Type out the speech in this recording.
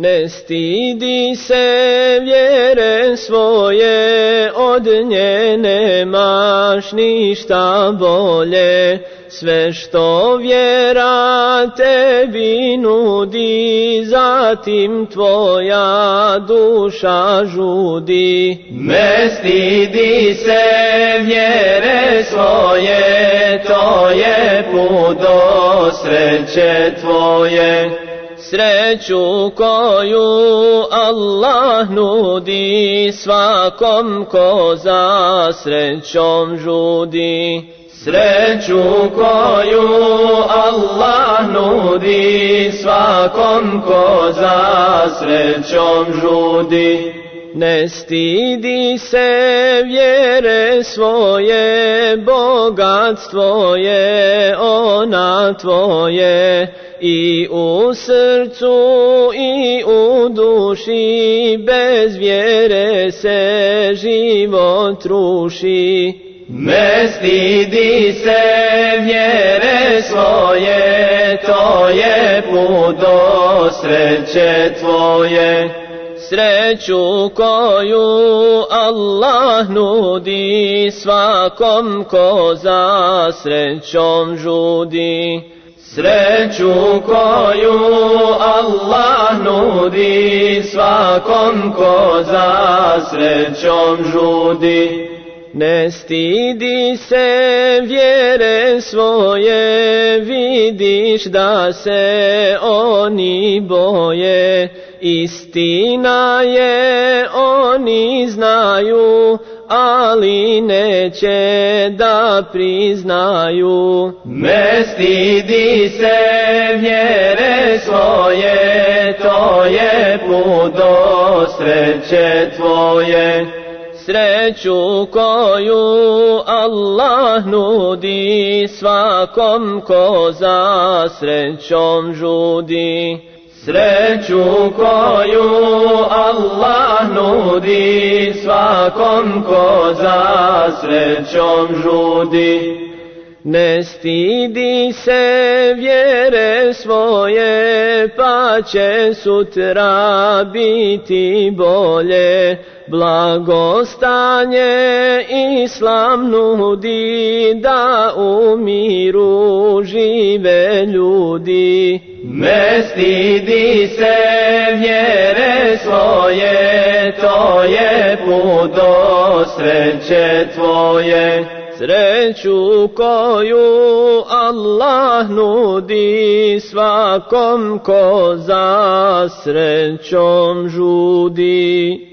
Ne stidi se vjere svoje, od nje nemaš ništa bolje. Sve što vjera tebi nudi, zatim tvoja duša žudi. Ne stidi se vjere svoje, to je put do sreće tvoje. Sreću koju Allah nudi svakom ko za srećom žudi. Sreću koju Allah nudi svakom ko za srećom žudi. Ne stidi se vjere svoje, bogatstvo je ona tvoje, i u srcu i u duši, bez vjere se život ruši. Ne stidi se vjere svoje, to je put do sreće tvoje. Sreću koju Allah nudi svakom ko za srećom žudi. Sreću koju Allah nudi svakom ko za srećom žudi. Ne stidi se vjere svoje, vidiš da se oni boje. Istina je, oni znaju, ali neće da priznaju. Ne stidi se vjere svoje, to je put do sreće tvoje. Sreću koju Allah nudi svakom ko za srećom žudi. Sreću koju Allah nudi svakom ko za srećom žudi. Ne stidi se vjere svoje, pa će sutra biti bolje. Blagostanje Islam nudi, da u miru žive ljudi. Ne stidi se vjere svoje, to je put do sreće tvoje. Sreću koju Allah nudi svakom ko za srećom žudi.